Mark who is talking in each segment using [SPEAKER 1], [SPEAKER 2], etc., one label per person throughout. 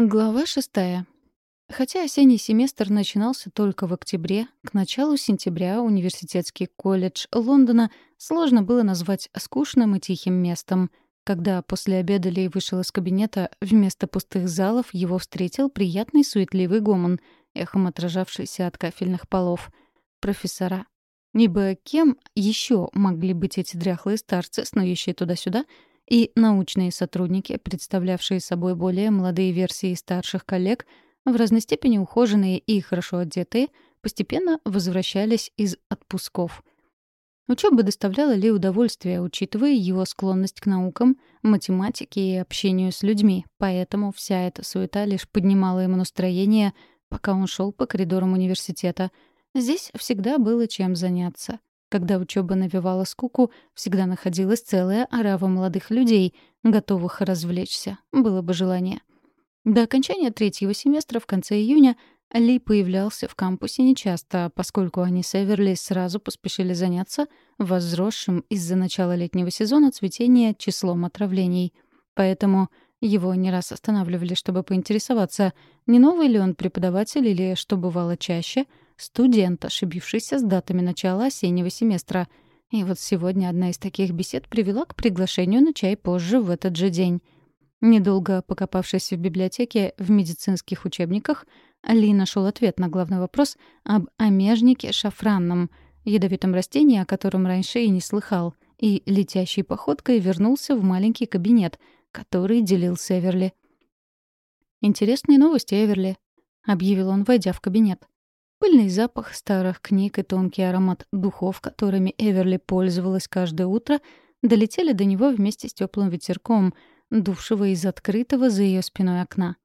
[SPEAKER 1] Глава шестая. Хотя осенний семестр начинался только в октябре, к началу сентября университетский колледж Лондона сложно было назвать скучным и тихим местом. Когда после обеда Лей вышел из кабинета, вместо пустых залов его встретил приятный суетливый гомон, эхом отражавшийся от кафельных полов. Профессора. Ибо кем еще могли быть эти дряхлые старцы, снующие туда-сюда, и научные сотрудники, представлявшие собой более молодые версии старших коллег, в разной степени ухоженные и хорошо одетые, постепенно возвращались из отпусков. Учеба доставляла Ли удовольствие, учитывая его склонность к наукам, математике и общению с людьми, поэтому вся эта суета лишь поднимала ему настроение, пока он шел по коридорам университета. Здесь всегда было чем заняться. Когда учеба навевала скуку, всегда находилась целая орава молодых людей, готовых развлечься, было бы желание. До окончания третьего семестра в конце июня ли появлялся в кампусе нечасто, поскольку они с Эверли сразу поспешили заняться возросшим из-за начала летнего сезона цветения числом отравлений. Поэтому его не раз останавливали, чтобы поинтересоваться, не новый ли он преподаватель или, что бывало чаще — студент, ошибившийся с датами начала осеннего семестра. И вот сегодня одна из таких бесед привела к приглашению на чай позже в этот же день. Недолго покопавшись в библиотеке в медицинских учебниках, Ли нашел ответ на главный вопрос об омежнике шафранном, ядовитом растении, о котором раньше и не слыхал, и летящей походкой вернулся в маленький кабинет, который делил с Эверли. «Интересные новости, Эверли», — объявил он, войдя в кабинет. Пыльный запах старых книг и тонкий аромат духов, которыми Эверли пользовалась каждое утро, долетели до него вместе с теплым ветерком, дувшего из открытого за ее спиной окна.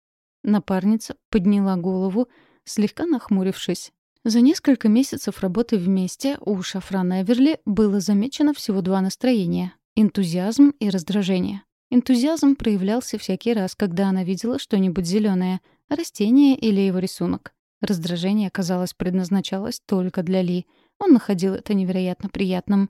[SPEAKER 1] Напарница подняла голову, слегка нахмурившись. За несколько месяцев работы вместе у Шафрана Эверли было замечено всего два настроения — энтузиазм и раздражение. Энтузиазм проявлялся всякий раз, когда она видела что-нибудь зеленое, растение или его рисунок. Раздражение, казалось, предназначалось только для Ли. Он находил это невероятно приятным.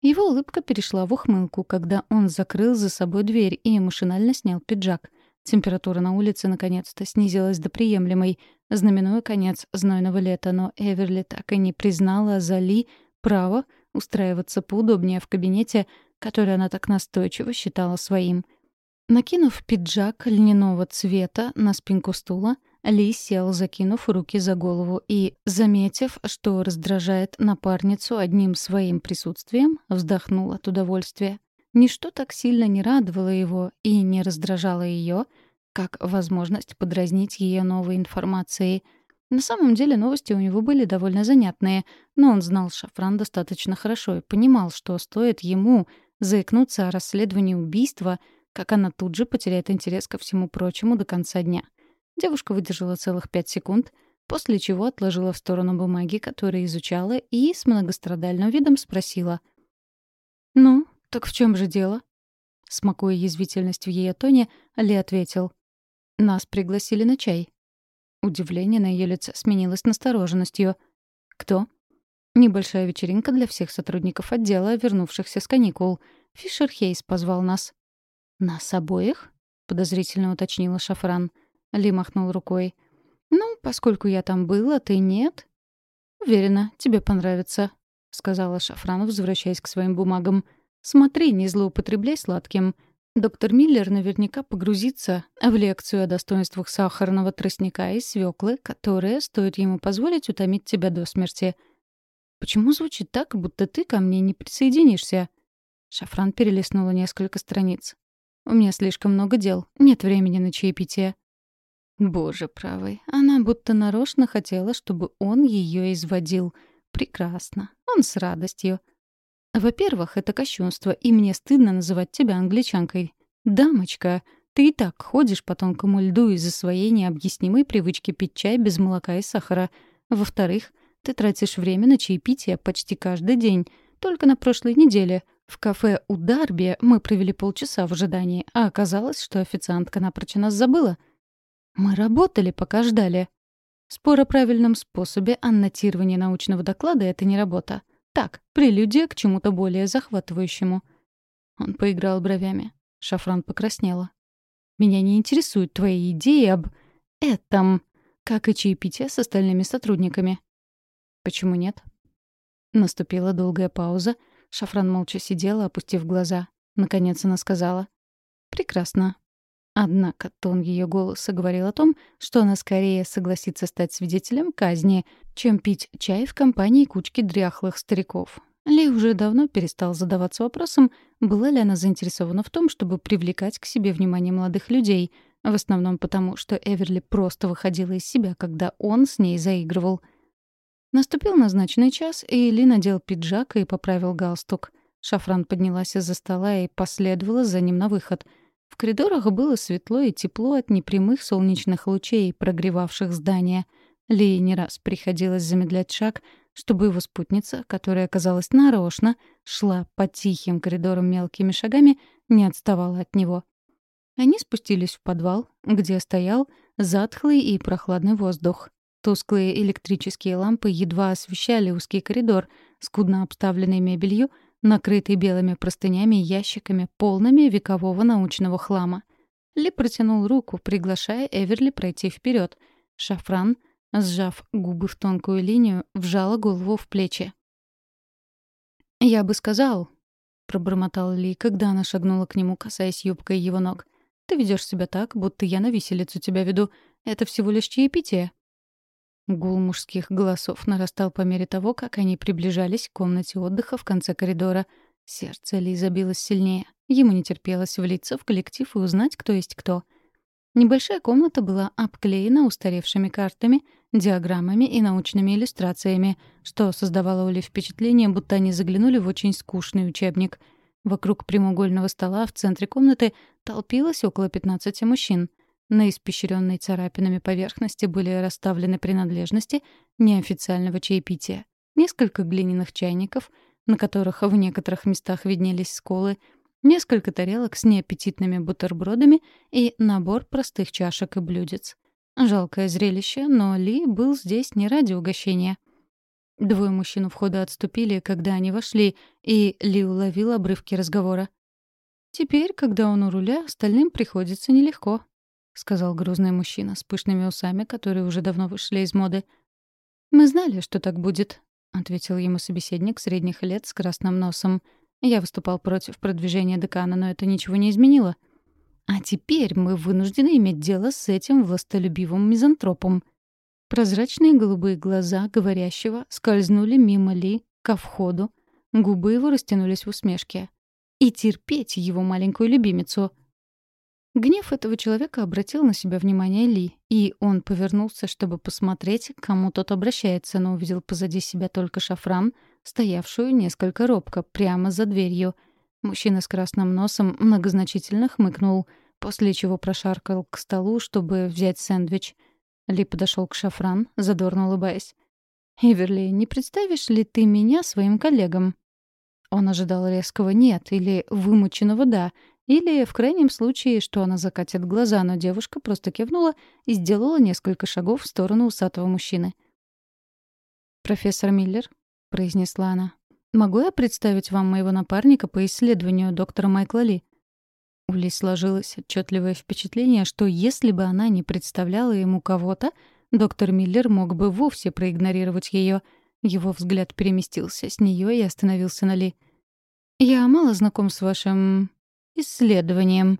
[SPEAKER 1] Его улыбка перешла в ухмылку, когда он закрыл за собой дверь и машинально снял пиджак. Температура на улице наконец-то снизилась до приемлемой, знаменуя конец знойного лета, но Эверли так и не признала за Ли право устраиваться поудобнее в кабинете, который она так настойчиво считала своим. Накинув пиджак льняного цвета на спинку стула, ли сел, закинув руки за голову, и, заметив, что раздражает напарницу одним своим присутствием, вздохнул от удовольствия. Ничто так сильно не радовало его и не раздражало ее, как возможность подразнить ее новой информацией. На самом деле новости у него были довольно занятные, но он знал Шафран достаточно хорошо и понимал, что стоит ему заикнуться о расследовании убийства, как она тут же потеряет интерес ко всему прочему до конца дня. Девушка выдержала целых пять секунд, после чего отложила в сторону бумаги, которые изучала, и с многострадальным видом спросила. «Ну, так в чем же дело?» Смакуя язвительность в ее тоне, Ли ответил. «Нас пригласили на чай». Удивление на ее лице сменилось настороженностью. «Кто?» «Небольшая вечеринка для всех сотрудников отдела, вернувшихся с каникул. Фишер Хейс позвал нас». «Нас обоих?» — подозрительно уточнила Шафран. — ли махнул рукой. «Ну, поскольку я там была, ты нет?» «Уверена, тебе понравится», — сказала Шафранов, возвращаясь к своим бумагам. «Смотри, не злоупотребляй сладким. Доктор Миллер наверняка погрузится в лекцию о достоинствах сахарного тростника и свеклы, которая, стоит ему позволить, утомить тебя до смерти. Почему звучит так, будто ты ко мне не присоединишься?» Шафран перелистнула несколько страниц. «У меня слишком много дел, нет времени на чаепитие». Боже правый, она будто нарочно хотела, чтобы он ее изводил. Прекрасно. Он с радостью. Во-первых, это кощунство, и мне стыдно называть тебя англичанкой. Дамочка, ты и так ходишь по тонкому льду из-за своей необъяснимой привычки пить чай без молока и сахара. Во-вторых, ты тратишь время на чаепитие почти каждый день. Только на прошлой неделе в кафе у Дарби мы провели полчаса в ожидании, а оказалось, что официантка напрочь нас забыла — мы работали, пока ждали. Спор о правильном способе аннотирования научного доклада — это не работа. Так, прелюдия к чему-то более захватывающему. Он поиграл бровями. Шафран покраснела. Меня не интересуют твои идеи об этом, как и чаепитие с остальными сотрудниками». «Почему нет?» Наступила долгая пауза. Шафран молча сидела, опустив глаза. Наконец она сказала. «Прекрасно. Однако тон ее голоса говорил о том, что она скорее согласится стать свидетелем казни, чем пить чай в компании кучки дряхлых стариков. Ли уже давно перестал задаваться вопросом, была ли она заинтересована в том, чтобы привлекать к себе внимание молодых людей, в основном потому, что Эверли просто выходила из себя, когда он с ней заигрывал. Наступил назначенный час, и Ли надел пиджак и поправил галстук. Шафран поднялась из-за стола и последовала за ним на выход — в коридорах было светло и тепло от непрямых солнечных лучей, прогревавших здания. Ли не раз приходилось замедлять шаг, чтобы его спутница, которая, казалось, нарочно, шла по тихим коридорам мелкими шагами, не отставала от него. Они спустились в подвал, где стоял затхлый и прохладный воздух. Тусклые электрические лампы едва освещали узкий коридор, скудно обставленный мебелью — накрытый белыми простынями и ящиками, полными векового научного хлама. Ли протянул руку, приглашая Эверли пройти вперед. Шафран, сжав губы в тонкую линию, вжала голову в плечи. «Я бы сказал», — пробормотал Ли, когда она шагнула к нему, касаясь юбкой его ног. «Ты ведешь себя так, будто я на виселицу тебя веду. Это всего лишь чаепитие». Гул мужских голосов нарастал по мере того, как они приближались к комнате отдыха в конце коридора. Сердце Ли забилось сильнее. Ему не терпелось влиться в коллектив и узнать, кто есть кто. Небольшая комната была обклеена устаревшими картами, диаграммами и научными иллюстрациями, что создавало у впечатление, будто они заглянули в очень скучный учебник. Вокруг прямоугольного стола в центре комнаты толпилось около 15 мужчин — на испещренной царапинами поверхности были расставлены принадлежности неофициального чаепития. Несколько глиняных чайников, на которых в некоторых местах виднелись сколы, несколько тарелок с неаппетитными бутербродами и набор простых чашек и блюдец. Жалкое зрелище, но Ли был здесь не ради угощения. Двое мужчин у входа отступили, когда они вошли, и Ли уловил обрывки разговора. Теперь, когда он у руля, остальным приходится нелегко. — сказал грузный мужчина с пышными усами, которые уже давно вышли из моды. «Мы знали, что так будет», — ответил ему собеседник средних лет с красным носом. «Я выступал против продвижения декана, но это ничего не изменило. А теперь мы вынуждены иметь дело с этим властолюбивым мизантропом». Прозрачные голубые глаза говорящего скользнули мимо Ли ко входу. Губы его растянулись в усмешке. «И терпеть его маленькую любимицу», — Гнев этого человека обратил на себя внимание Ли, и он повернулся, чтобы посмотреть, к кому тот обращается, но увидел позади себя только шафран, стоявшую несколько робко, прямо за дверью. Мужчина с красным носом многозначительно хмыкнул, после чего прошаркал к столу, чтобы взять сэндвич. Ли подошел к шафран, задорно улыбаясь. «Иверли, не представишь ли ты меня своим коллегам?» Он ожидал резкого «нет» или вымученного «да», или, в крайнем случае, что она закатит глаза, но девушка просто кивнула и сделала несколько шагов в сторону усатого мужчины. «Профессор Миллер», — произнесла она, — «могу я представить вам моего напарника по исследованию доктора Майкла Ли?» У Ли сложилось отчетливое впечатление, что если бы она не представляла ему кого-то, доктор Миллер мог бы вовсе проигнорировать ее. Его взгляд переместился с нее и остановился на Ли. «Я мало знаком с вашим исследованием».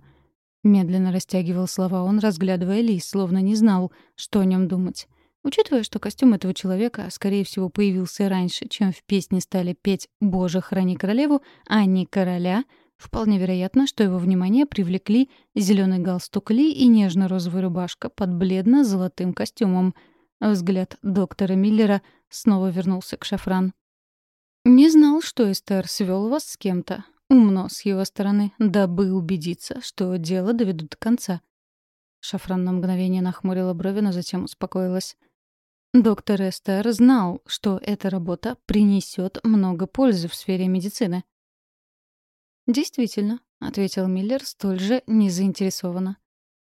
[SPEAKER 1] Медленно растягивал слова он, разглядывая Лис, словно не знал, что о нем думать. Учитывая, что костюм этого человека, скорее всего, появился раньше, чем в песне стали петь «Боже, храни королеву», а не «Короля», вполне вероятно, что его внимание привлекли зеленый галстук Ли и нежно-розовая рубашка под бледно-золотым костюмом. Взгляд доктора Миллера снова вернулся к Шафран. «Не знал, что Эстер свел вас с кем-то. Умно с его стороны, дабы убедиться, что дело доведут до конца. Шафран на мгновение нахмурила брови, но затем успокоилась. Доктор Эстер знал, что эта работа принесет много пользы в сфере медицины. «Действительно», — ответил Миллер столь же незаинтересованно.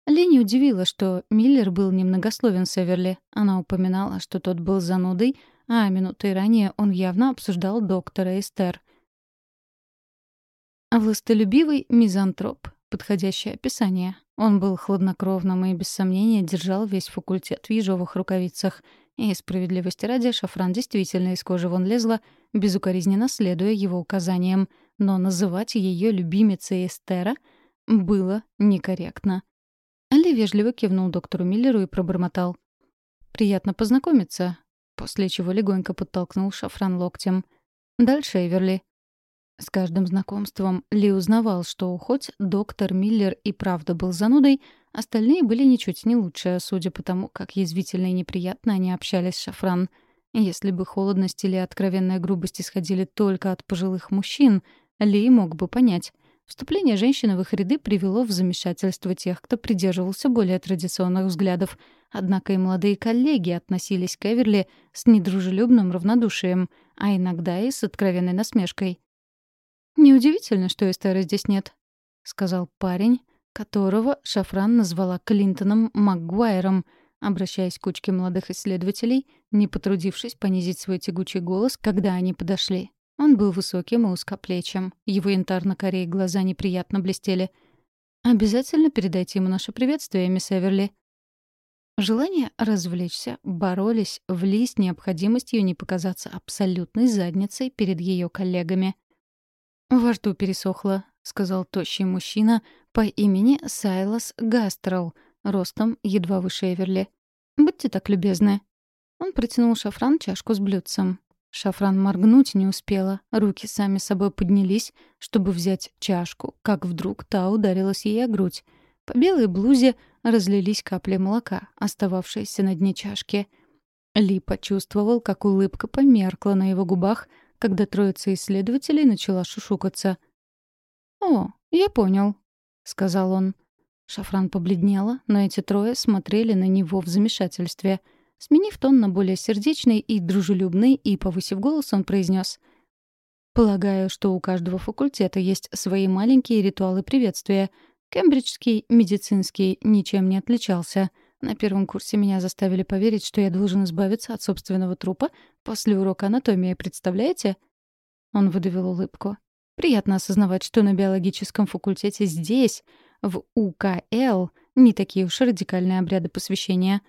[SPEAKER 1] Лени удивила, что Миллер был немногословен с Эверли. Она упоминала, что тот был занудой, а минутой ранее он явно обсуждал доктора Эстер. Властолюбивый мизантроп. Подходящее описание. Он был хладнокровным и, без сомнения, держал весь факультет в ежовых рукавицах. И справедливости ради, шафран действительно из кожи вон лезла, безукоризненно следуя его указаниям. Но называть ее любимицей Эстера было некорректно. Али вежливо кивнул доктору Миллеру и пробормотал. «Приятно познакомиться», после чего легонько подтолкнул шафран локтем. «Дальше, Эверли». С каждым знакомством Ли узнавал, что хоть доктор Миллер и правда был занудой, остальные были ничуть не лучше, судя по тому, как язвительно и неприятно они общались с Шафран. Если бы холодность или откровенная грубость исходили только от пожилых мужчин, Ли мог бы понять. Вступление женщины в их ряды привело в замешательство тех, кто придерживался более традиционных взглядов. Однако и молодые коллеги относились к Эверли с недружелюбным равнодушием, а иногда и с откровенной насмешкой. «Неудивительно, что Эстера здесь нет», — сказал парень, которого Шафран назвала Клинтоном Макгуайром, обращаясь к кучке молодых исследователей, не потрудившись понизить свой тягучий голос, когда они подошли. Он был высоким и узкоплечим, его янтарно-корей глаза неприятно блестели. «Обязательно передайте ему наше приветствие, мисс Эверли». Желание развлечься боролись в Ли с необходимостью не показаться абсолютной задницей перед ее коллегами — «Во рту пересохло», — сказал тощий мужчина по имени Сайлас Гастрол, ростом едва выше Эверли. «Будьте так любезны». Он протянул Шафран чашку с блюдцем. Шафран моргнуть не успела, руки сами собой поднялись, чтобы взять чашку, как вдруг та ударилась ей о грудь. По белой блузе разлились капли молока, остававшиеся на дне чашки. Ли почувствовал, как улыбка померкла на его губах, когда троица исследователей начала шушукаться. «О, я понял», — сказал он. Шафран побледнела, но эти трое смотрели на него в замешательстве. Сменив тон на более сердечный и дружелюбный и, повысив голос, он произнес: «Полагаю, что у каждого факультета есть свои маленькие ритуалы приветствия. Кембриджский медицинский ничем не отличался. На первом курсе меня заставили поверить, что я должен избавиться от собственного трупа после урока анатомии, представляете? Он выдавил улыбку. Приятно осознавать, что на биологическом факультете здесь, в УКЛ, не такие уж радикальные обряды посвящения.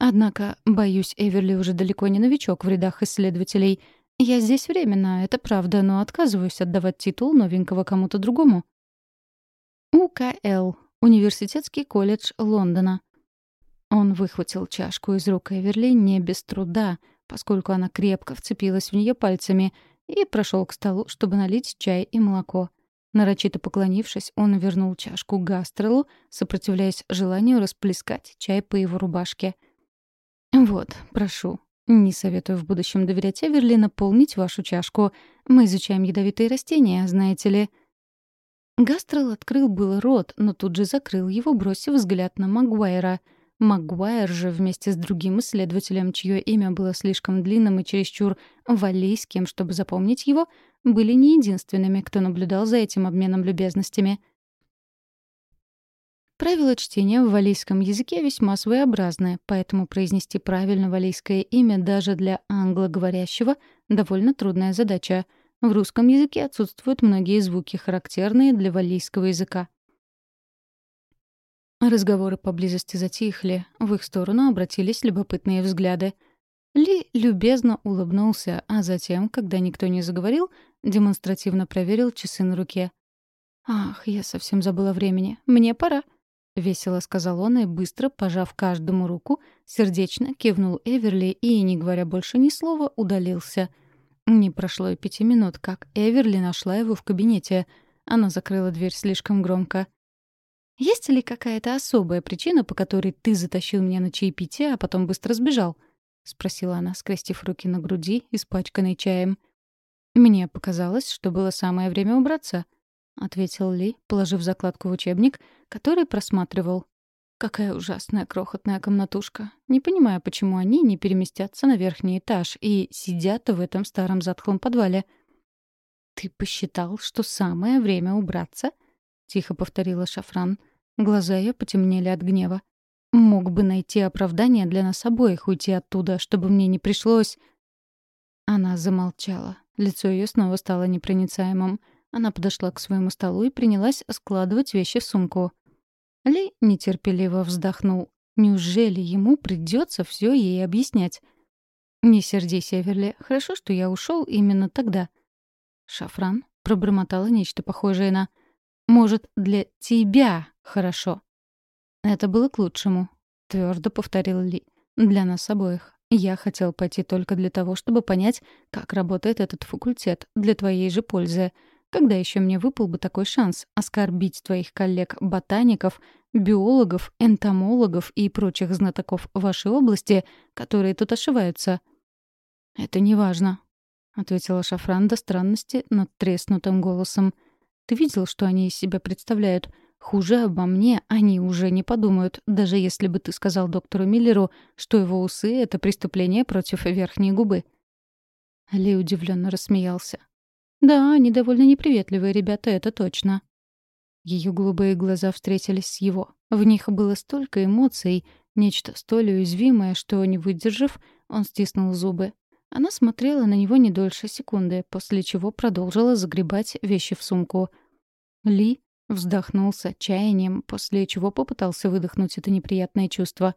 [SPEAKER 1] Однако, боюсь, Эверли уже далеко не новичок в рядах исследователей. Я здесь временно, это правда, но отказываюсь отдавать титул новенького кому-то другому. УКЛ — Университетский колледж Лондона. Он выхватил чашку из рук Эверли не без труда, поскольку она крепко вцепилась в нее пальцами, и прошел к столу, чтобы налить чай и молоко. Нарочито поклонившись, он вернул чашку Гастрелу, сопротивляясь желанию расплескать чай по его рубашке. «Вот, прошу. Не советую в будущем доверять Эверли наполнить вашу чашку. Мы изучаем ядовитые растения, знаете ли». Гастрел открыл был рот, но тут же закрыл его, бросив взгляд на Магуайра — Магуайр же вместе с другим исследователем, чье имя было слишком длинным и чересчур валлийским, чтобы запомнить его, были не единственными, кто наблюдал за этим обменом любезностями. Правила чтения в валлийском языке весьма своеобразны, поэтому произнести правильно валлийское имя даже для англоговорящего — довольно трудная задача. В русском языке отсутствуют многие звуки, характерные для валлийского языка. Разговоры поблизости затихли, в их сторону обратились любопытные взгляды. Ли любезно улыбнулся, а затем, когда никто не заговорил, демонстративно проверил часы на руке. «Ах, я совсем забыла времени. Мне пора», — весело сказал он и, быстро пожав каждому руку, сердечно кивнул Эверли и, не говоря больше ни слова, удалился. Не прошло и пяти минут, как Эверли нашла его в кабинете. Она закрыла дверь слишком громко. «Есть ли какая-то особая причина, по которой ты затащил меня на чаепитие, а потом быстро сбежал?» — спросила она, скрестив руки на груди, испачканной чаем. «Мне показалось, что было самое время убраться», — ответил Ли, положив закладку в учебник, который просматривал. «Какая ужасная крохотная комнатушка. Не понимаю, почему они не переместятся на верхний этаж и сидят в этом старом затхлом подвале». «Ты посчитал, что самое время убраться?» — тихо повторила Шафран. Глаза ее потемнели от гнева. «Мог бы найти оправдание для нас обоих уйти оттуда, чтобы мне не пришлось...» Она замолчала. Лицо ее снова стало непроницаемым. Она подошла к своему столу и принялась складывать вещи в сумку. Ли нетерпеливо вздохнул. Неужели ему придется все ей объяснять? «Не сердись, Эверли. Хорошо, что я ушел именно тогда». Шафран пробормотала нечто похожее на «Может, для тебя хорошо». «Это было к лучшему», — твердо повторил Ли. «Для нас обоих. Я хотел пойти только для того, чтобы понять, как работает этот факультет, для твоей же пользы. Когда еще мне выпал бы такой шанс оскорбить твоих коллег-ботаников, биологов, энтомологов и прочих знатоков вашей области, которые тут ошиваются?» «Это не важно», — ответила Шафран до странности над треснутым голосом. «Ты видел, что они из себя представляют? Хуже обо мне они уже не подумают, даже если бы ты сказал доктору Миллеру, что его усы — это преступление против верхней губы». Ли удивленно рассмеялся. «Да, они довольно неприветливые ребята, это точно». Ее голубые глаза встретились с его. В них было столько эмоций, нечто столь уязвимое, что, не выдержав, он стиснул зубы. Она смотрела на него не дольше секунды, после чего продолжила загребать вещи в сумку. Ли вздохнул с отчаянием, после чего попытался выдохнуть это неприятное чувство.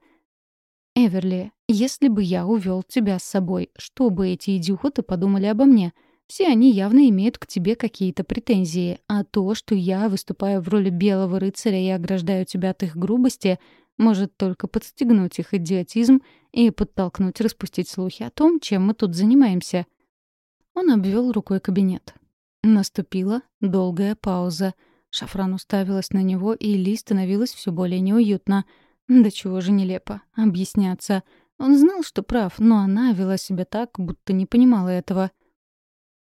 [SPEAKER 1] «Эверли, если бы я увел тебя с собой, что бы эти идиоты подумали обо мне?» Все они явно имеют к тебе какие-то претензии, а то, что я выступаю в роли белого рыцаря и ограждаю тебя от их грубости, может только подстегнуть их идиотизм и подтолкнуть распустить слухи о том, чем мы тут занимаемся. Он обвел рукой кабинет. Наступила долгая пауза. Шафран уставилась на него, и Ли становилось все более неуютно. Да чего же нелепо. Объясняться. Он знал, что прав, но она вела себя так, будто не понимала этого.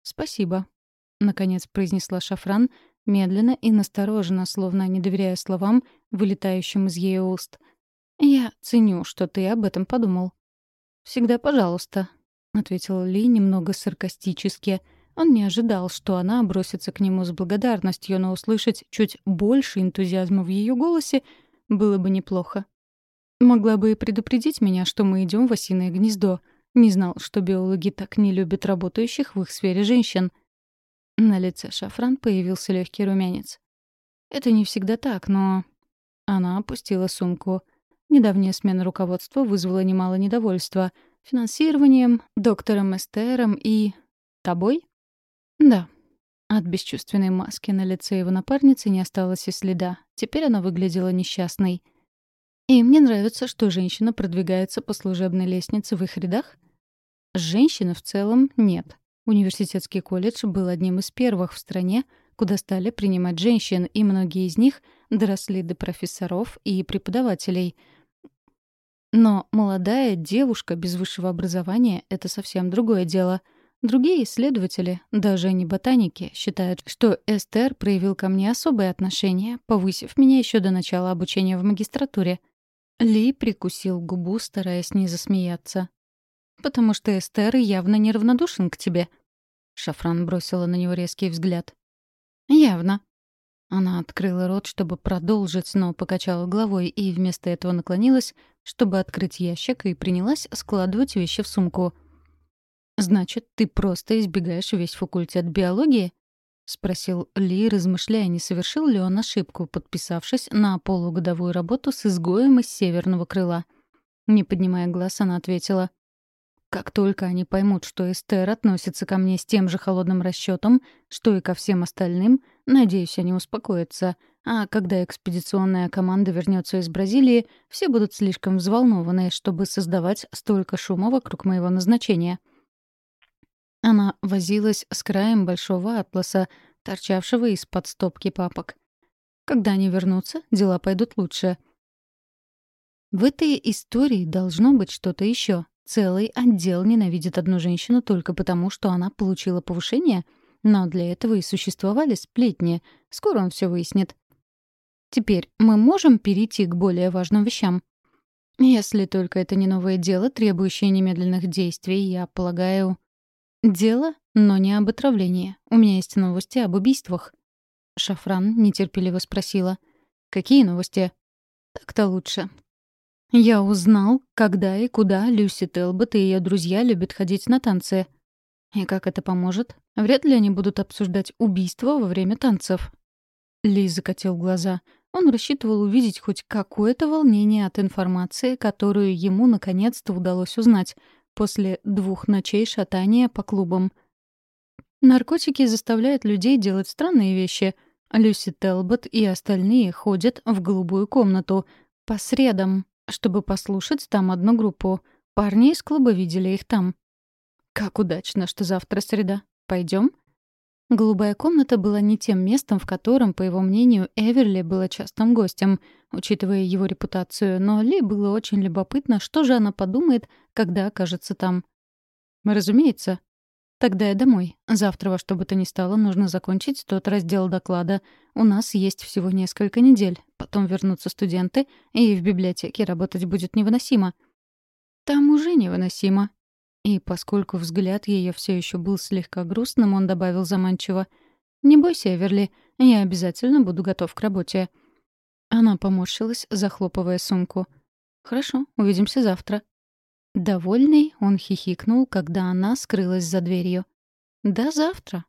[SPEAKER 1] «Спасибо», — наконец произнесла Шафран, медленно и настороженно, словно не доверяя словам, вылетающим из ее уст. «Я ценю, что ты об этом подумал». «Всегда пожалуйста», — ответила Ли немного саркастически. Он не ожидал, что она бросится к нему с благодарностью, но услышать чуть больше энтузиазма в ее голосе было бы неплохо. «Могла бы и предупредить меня, что мы идем в осиное гнездо», — не знал, что биологи так не любят работающих в их сфере женщин. На лице Шафран появился легкий румянец. Это не всегда так, но... Она опустила сумку. Недавняя смена руководства вызвала немало недовольства. Финансированием, доктором Эстером и... Тобой? Да. От бесчувственной маски на лице его напарницы не осталось и следа. Теперь она выглядела несчастной. И мне нравится, что женщина продвигается по служебной лестнице в их рядах — Женщины в целом нет. Университетский колледж был одним из первых в стране, куда стали принимать женщин, и многие из них доросли до профессоров и преподавателей. Но молодая девушка без высшего образования — это совсем другое дело. Другие исследователи, даже не ботаники, считают, что Эстер проявил ко мне особое отношение, повысив меня еще до начала обучения в магистратуре. Ли прикусил губу, стараясь не засмеяться. «Потому что Эстер явно неравнодушен к тебе». Шафран бросила на него резкий взгляд. «Явно». Она открыла рот, чтобы продолжить, но покачала головой и вместо этого наклонилась, чтобы открыть ящик, и принялась складывать вещи в сумку. «Значит, ты просто избегаешь весь факультет биологии?» — спросил Ли, размышляя, не совершил ли он ошибку, подписавшись на полугодовую работу с изгоем из северного крыла. Не поднимая глаз, она ответила. Как только они поймут, что Эстер относится ко мне с тем же холодным расчетом, что и ко всем остальным, надеюсь, они успокоятся. А когда экспедиционная команда вернется из Бразилии, все будут слишком взволнованы, чтобы создавать столько шума вокруг моего назначения. Она возилась с краем большого атласа, торчавшего из-под стопки папок. Когда они вернутся, дела пойдут лучше. В этой истории должно быть что-то еще. Целый отдел ненавидит одну женщину только потому, что она получила повышение? Но для этого и существовали сплетни. Скоро он все выяснит. Теперь мы можем перейти к более важным вещам. Если только это не новое дело, требующее немедленных действий, я полагаю... Дело, но не об отравлении. У меня есть новости об убийствах. Шафран нетерпеливо спросила. «Какие новости?» «Так-то лучше. Я узнал, когда и куда Люси Телбот и ее друзья любят ходить на танцы. И как это поможет? Вряд ли они будут обсуждать убийство во время танцев. Ли закатил глаза. Он рассчитывал увидеть хоть какое-то волнение от информации, которую ему наконец-то удалось узнать после двух ночей шатания по клубам. Наркотики заставляют людей делать странные вещи. Люси Телбот и остальные ходят в голубую комнату по средам, чтобы послушать там одну группу. Парни из клуба видели их там. Как удачно, что завтра среда. Пойдем? Голубая комната была не тем местом, в котором, по его мнению, Эверли была частым гостем, учитывая его репутацию, но Ли было очень любопытно, что же она подумает, когда окажется там. «Разумеется». «Тогда я домой. Завтра во что бы то ни стало нужно закончить тот раздел доклада. У нас есть всего несколько недель. Потом вернутся студенты, и в библиотеке работать будет невыносимо». «Там уже невыносимо», и поскольку взгляд ее все еще был слегка грустным, он добавил заманчиво. «Не бойся, Эверли, я обязательно буду готов к работе». Она поморщилась, захлопывая сумку. «Хорошо, увидимся завтра». Довольный, он хихикнул, когда она скрылась за дверью. «До завтра».